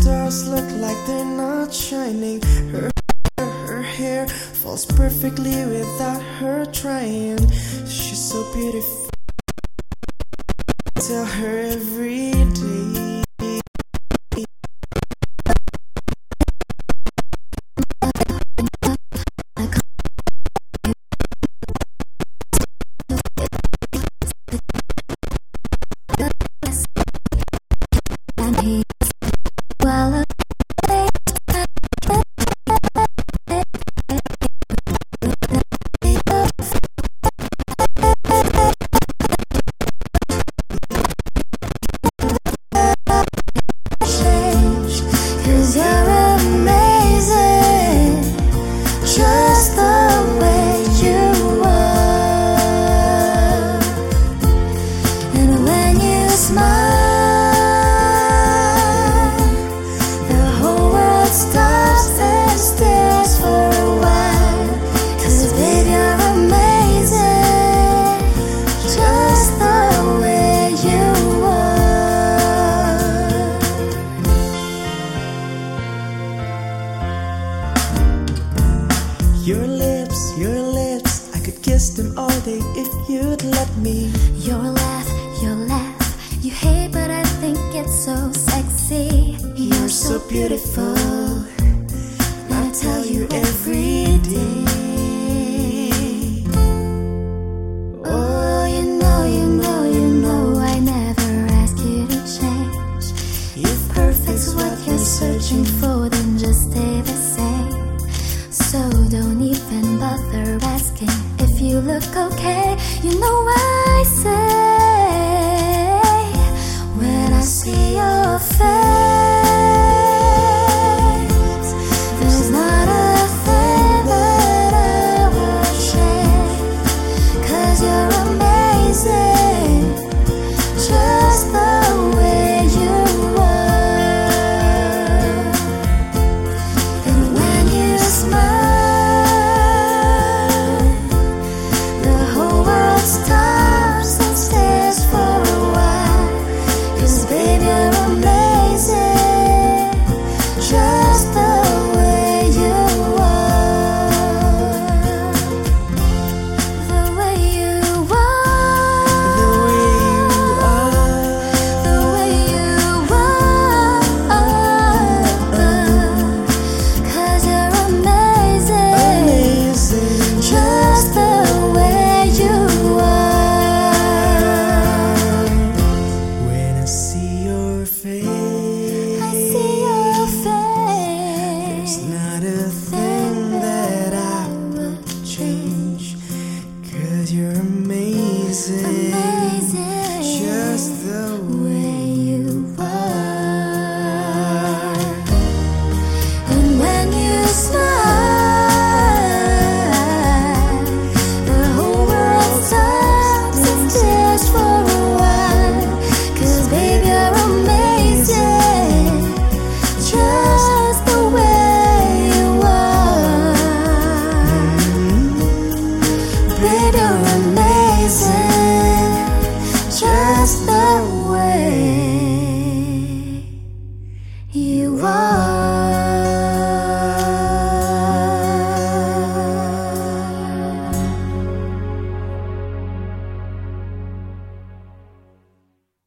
stars look like they're not shining. Her, her, her hair falls perfectly without her trying. She's so beautiful. Tell her every day. Your lips, your lips, I could kiss them all day if you'd let me. Your laugh, your laugh, you hate, but I think it's so sexy. You're, You're so beautiful, I tell you every day. you look okay. You know why? Baby, I'm amazing. amazing. Just the the way.